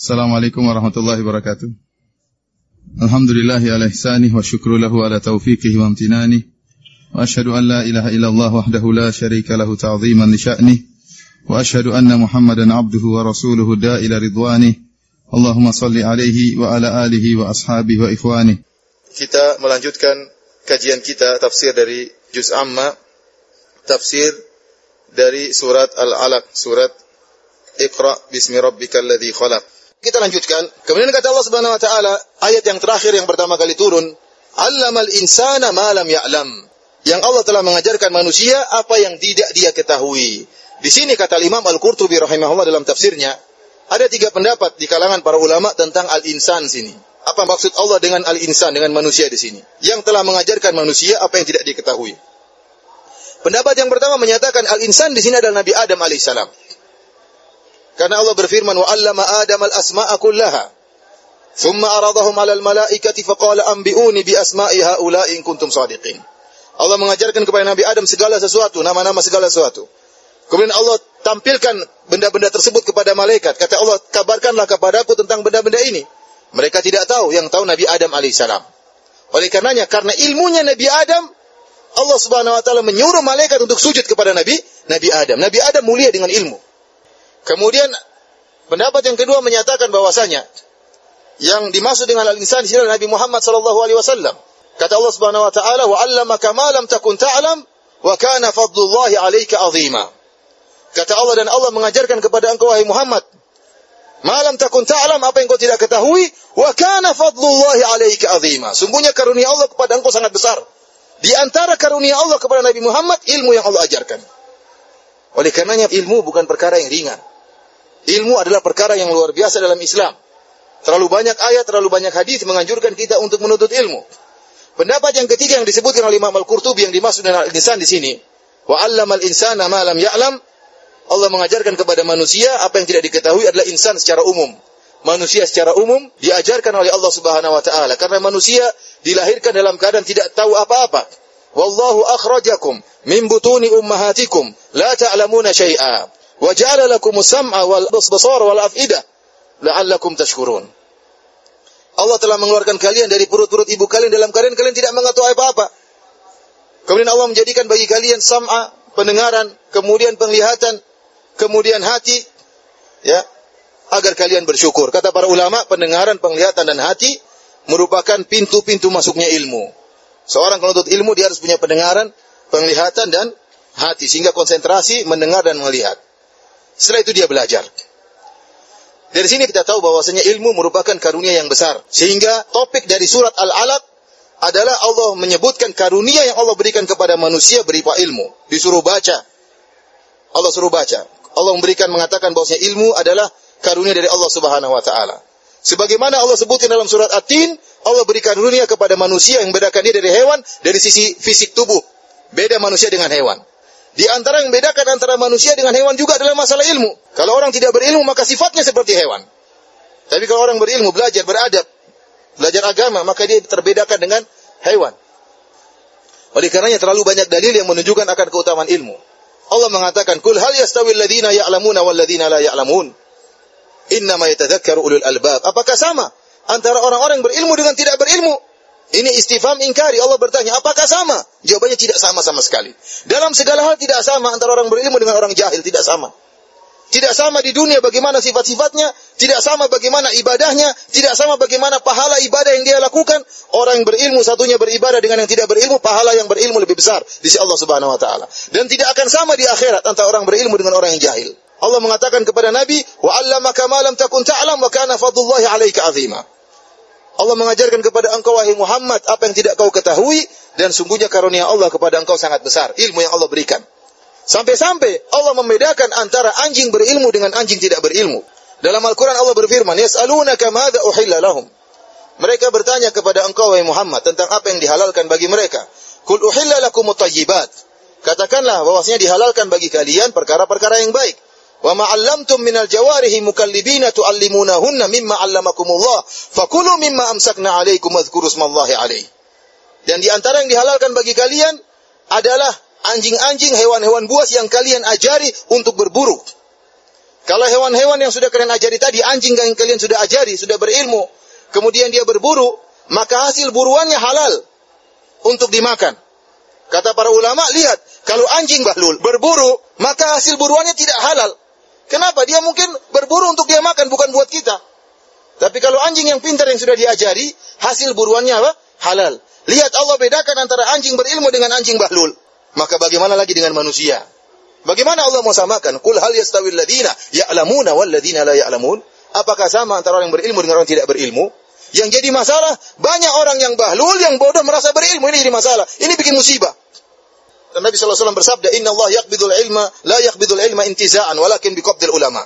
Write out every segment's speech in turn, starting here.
Assalamualaikum warahmatullahi wabarakatuh. Alhamdulillahi ala ihsanih wa syukru lahu ala wa amtinanih. Wa ashhadu an la ilaha illallah wahdahu la syarika lahu ta'ziman li. Wa ashhadu anna Muhammadan abduhu wa rasuluhu da'ila ridwanih. Allahumma salli alaihi wa ala alihi wa ashabihi wa ikhwanih. Kita melanjutkan kajian kita tafsir dari juz amma tafsir dari surat Al-Alaq, surat Iqra bismi rabbikal ladzi khalaq. Kita lanjutkan. Kemudian kata Allah Subhanahu wa taala, ayat yang terakhir yang pertama kali turun, "Allamal insana ma lam ya'lam." Yang Allah telah mengajarkan manusia apa yang tidak dia ketahui. Di sini kata Imam Al-Qurtubi rahimahullah dalam tafsirnya, ada tiga pendapat di kalangan para ulama tentang al-insan sini. Apa maksud Allah dengan al-insan, dengan manusia di sini? Yang telah mengajarkan manusia apa yang tidak diketahui. Pendapat yang pertama menyatakan al-insan di sini adalah Nabi Adam alaihissalam. Karena Allah berfirman, "Wa 'allama Adam al-asma'a kullaha." Thumma aradahum 'ala al-mala'ikati faqala anbi'uni bi asma'i ha'ula'i in kuntum shadiqin. Allah mengajarkan kepada Nabi Adam segala sesuatu, nama-nama segala sesuatu. Kemudian Allah tampilkan benda-benda tersebut kepada malaikat. Kata Allah, kabarkanlah kepadaku tentang benda-benda ini. Mereka tidak tahu, yang tahu Nabi Adam alaihissalam. Oleh karenanya, karena ilmunya Nabi Adam, Allah subhanahu wa ta'ala menyuruh malaikat untuk sujud kepada Nabi Nabi Adam. Nabi Adam mulia dengan ilmu. Kemudian pendapat yang kedua menyatakan bahwasanya yang dimaksud dengan al-insan di Nabi Muhammad sallallahu alaihi wasallam. Kata Allah Subhanahu wa taala, "Wa 'allamaka ma lam takun ta'lam wa kana fadlullahi 'alaika 'azima." Kata Allah dan Allah mengajarkan kepada engkau wahai Muhammad, "Malam takun ta'lam apa yang kau tidak ketahui, wa kana fadlullahi 'alaika 'azima." Sungguhnya karunia Allah kepada engkau sangat besar. Di antara karunia Allah kepada Nabi Muhammad ilmu yang Allah ajarkan. Oleh karenanya ilmu bukan perkara yang ringan. Ilmu adalah perkara yang luar biasa dalam Islam. Terlalu banyak ayat, terlalu banyak hadis menganjurkan kita untuk menuntut ilmu. Pendapat yang ketiga yang disebutkan oleh Imam Al-Qurtubi yang dimaksud dengan al-insan di sini, wa 'allamal insana ma lam ya'lam. Allah mengajarkan kepada manusia apa yang tidak diketahui adalah insan secara umum. Manusia secara umum diajarkan oleh Allah Subhanahu wa taala karena manusia dilahirkan dalam keadaan tidak tahu apa-apa. Wallahu akhrajakum min butuni ummahatikum la ta'lamuna syai'a wa ja'ala lakum sam'a wal basara wal la'allakum tashkurun. Allah telah mengeluarkan kalian dari perut-perut ibu kalian dalam keadaan kalian tidak mengetahui apa-apa. Kemudian Allah menjadikan bagi kalian sam'a, pendengaran, kemudian penglihatan, kemudian hati, ya, agar kalian bersyukur. Kata para ulama, pendengaran, penglihatan dan hati merupakan pintu-pintu masuknya ilmu. Seorang penuntut ilmu dia harus punya pendengaran, penglihatan dan hati sehingga konsentrasi mendengar dan melihat. Setelah itu dia belajar. Dari sini kita tahu bahwasanya ilmu merupakan karunia yang besar. Sehingga topik dari surat Al-Alaq adalah Allah menyebutkan karunia yang Allah berikan kepada manusia berupa ilmu. Disuruh baca. Allah suruh baca. Allah memberikan mengatakan bahwasanya ilmu adalah karunia dari Allah Subhanahu wa taala. Sebagaimana Allah sebutkan dalam surat At-Tin, Allah berikan karunia kepada manusia yang membedakan dia dari hewan dari sisi fisik tubuh. Beda manusia dengan hewan. Di antara yang membedakan antara manusia dengan hewan juga adalah masalah ilmu. Kalau orang tidak berilmu maka sifatnya seperti hewan. Tapi kalau orang berilmu, belajar, beradab, belajar agama, maka dia terbedakan dengan hewan. Oleh karenanya terlalu banyak dalil yang menunjukkan akan keutamaan ilmu. Allah mengatakan, "Kul hal yastawi alladziina ya'lamuna wal ladziina la ya'lamun?" Innama yatadzakkaru ulul albab. Apakah sama antara orang-orang berilmu dengan tidak berilmu? Ini istifham ingkari. Allah bertanya, apakah sama? Jawabannya tidak sama sama sekali. Dalam segala hal tidak sama antara orang berilmu dengan orang jahil, tidak sama. Tidak sama di dunia bagaimana sifat-sifatnya, tidak sama bagaimana ibadahnya, tidak sama bagaimana pahala ibadah yang dia lakukan. Orang yang berilmu satunya beribadah dengan yang tidak berilmu, pahala yang berilmu lebih besar di sisi Allah Subhanahu wa taala. Dan tidak akan sama di akhirat antara orang berilmu dengan orang yang jahil. Allah mengatakan kepada Nabi, "Wa 'allamaka ma takun ta'lam wa kana fadlullahi 'alaika 'azima." Allah mengajarkan kepada engkau wahai Muhammad apa yang tidak kau ketahui dan sungguhnya karunia Allah kepada engkau sangat besar, ilmu yang Allah berikan. Sampai-sampai Allah membedakan antara anjing berilmu dengan anjing tidak berilmu. Dalam Al-Quran Allah berfirman, Yas'alunaka madha uhilla lahum. Mereka bertanya kepada engkau, wahai Muhammad, tentang apa yang dihalalkan bagi mereka. Kul uhilla lakum tayyibat. Katakanlah bahwasanya dihalalkan bagi kalian perkara-perkara yang baik. Wa ma 'allamtum minal jawarihi mukallibina tu'allimunahunna mimma 'allamakumullah. Fakulu mimma amsakna 'alaikum wadhkuru smallahi 'alaihi. Dan di antara yang dihalalkan bagi kalian adalah anjing-anjing, hewan-hewan buas yang kalian ajari untuk berburu. Kalau hewan-hewan yang sudah kalian ajari tadi, anjing yang kalian sudah ajari, sudah berilmu, kemudian dia berburu, maka hasil buruannya halal untuk dimakan. Kata para ulama, lihat, kalau anjing bahlul berburu, maka hasil buruannya tidak halal. Kenapa? Dia mungkin berburu untuk dia makan, bukan buat kita. Tapi kalau anjing yang pintar yang sudah diajari, hasil buruannya apa? Halal. Lihat Allah bedakan antara anjing berilmu dengan anjing bahlul. Maka bagaimana lagi dengan manusia? Bagaimana Allah mau samakan? Kul hal yastawil ladina ya'lamuna wal ladina la ya'lamun? Apakah sama antara orang yang berilmu dengan orang yang tidak berilmu? Yang jadi masalah, banyak orang yang bahlul, yang bodoh merasa berilmu. Ini jadi masalah. Ini bikin musibah. Dan Nabi SAW bersabda, Inna Allah yakbidul ilma, la yakbidul ilma intiza'an, walakin biqabdil ulama.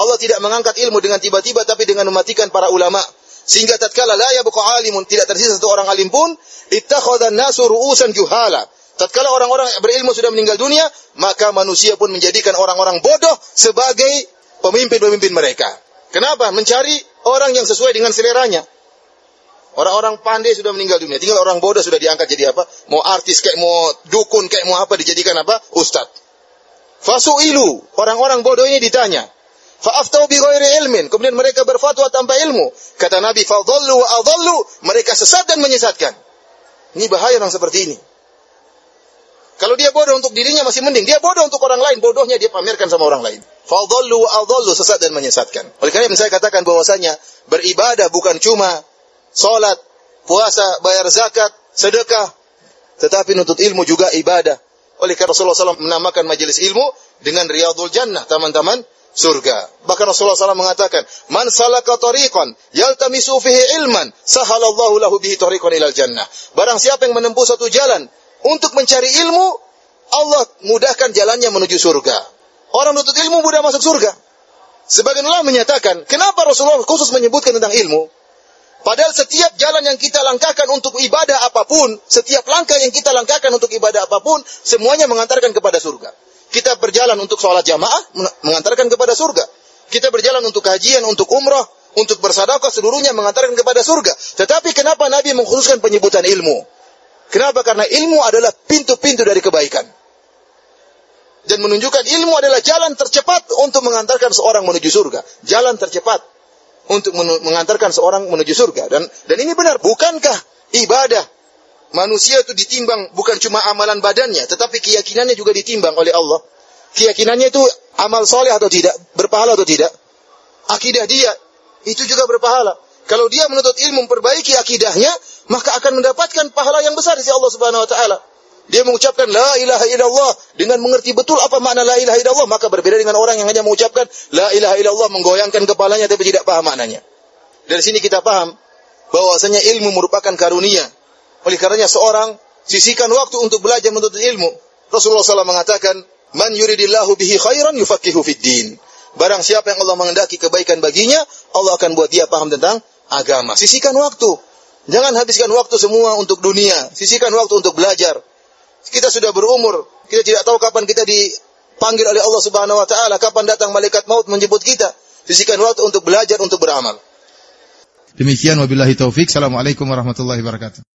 Allah tidak mengangkat ilmu dengan tiba-tiba, tapi dengan mematikan para ulama. Sehingga tatkala la yabuqa alimun, tidak tersisa satu orang alim pun, ittakhadhan nasu ru'usan juhala. Tatkala orang-orang berilmu sudah meninggal dunia, maka manusia pun menjadikan orang-orang bodoh sebagai pemimpin-pemimpin mereka. Kenapa? Mencari orang yang sesuai dengan seleranya. Orang-orang pandai sudah meninggal dunia, tinggal orang bodoh sudah diangkat jadi apa? Mau artis kayak mau dukun kayak mau apa dijadikan apa? Ustad. Fasu'ilu, orang-orang bodoh ini ditanya. Fa'aftau bi ghairi ilmin. Kemudian mereka berfatwa tanpa ilmu. Kata Nabi, fadhallu wa adhallu. Mereka sesat dan menyesatkan. Ini bahaya orang seperti ini. Kalau dia bodoh untuk dirinya masih mending. Dia bodoh untuk orang lain. Bodohnya dia pamerkan sama orang lain. Fadhallu wa adhallu. Sesat dan menyesatkan. Oleh karena itu saya katakan bahwasanya beribadah bukan cuma salat, puasa, bayar zakat, sedekah. Tetapi nuntut ilmu juga ibadah. Oleh karena Rasulullah SAW menamakan majelis ilmu dengan riyadul jannah. Taman-taman surga. Bahkan Rasulullah SAW mengatakan, Man salaka tariqan yaltamisu fihi ilman, sahalallahu lahu bihi tariqan ilal jannah. Barang siapa yang menempuh satu jalan untuk mencari ilmu, Allah mudahkan jalannya menuju surga. Orang menuntut ilmu mudah masuk surga. Sebagian ulama menyatakan, kenapa Rasulullah khusus menyebutkan tentang ilmu? Padahal setiap jalan yang kita langkahkan untuk ibadah apa pun, setiap langkah yang kita langkahkan untuk ibadah apa pun, semuanya mengantarkan kepada surga. Kita berjalan untuk sholat jamaah, mengantarkan kepada surga. Kita berjalan untuk kajian, untuk umrah, untuk bersadaqah, seluruhnya mengantarkan kepada surga. Tetapi kenapa Nabi mengkhususkan penyebutan ilmu? Kenapa? Karena ilmu adalah pintu-pintu dari kebaikan. Dan menunjukkan ilmu adalah jalan tercepat untuk mengantarkan seorang menuju surga. Jalan tercepat untuk mengantarkan seorang menuju surga. Dan dan ini benar, bukankah ibadah manusia itu ditimbang bukan cuma amalan badannya, tetapi keyakinannya juga ditimbang oleh Allah. Keyakinannya itu amal soleh atau tidak, berpahala atau tidak. Akidah dia itu juga berpahala. Kalau dia menuntut ilmu memperbaiki akidahnya, maka akan mendapatkan pahala yang besar di Allah Subhanahu wa taala. Dia mengucapkan la ilaha illallah dengan mengerti betul apa makna la ilaha illallah, maka berbeda dengan orang yang hanya mengucapkan la ilaha illallah menggoyangkan kepalanya tapi tidak paham maknanya. Dari sini kita paham bahwasanya ilmu merupakan karunia. Oleh karenanya seorang sisihkan waktu untuk belajar menuntut ilmu. Rasulullah SAW mengatakan, "Man yuridillahu bihi khairan yufaqihu fid din." Barang siapa yang Allah mengendaki kebaikan baginya, Allah akan buat dia paham tentang agama. Sisihkan waktu. Jangan habiskan waktu semua untuk dunia. Sisihkan waktu untuk belajar. Kita sudah berumur. Kita tidak tahu kapan kita dipanggil oleh Allah Subhanahu wa taala, kapan datang malaikat maut menjemput kita. Sisihkan waktu untuk belajar, untuk beramal. Demikian wabillahi taufik. Assalamualaikum warahmatullahi wabarakatuh.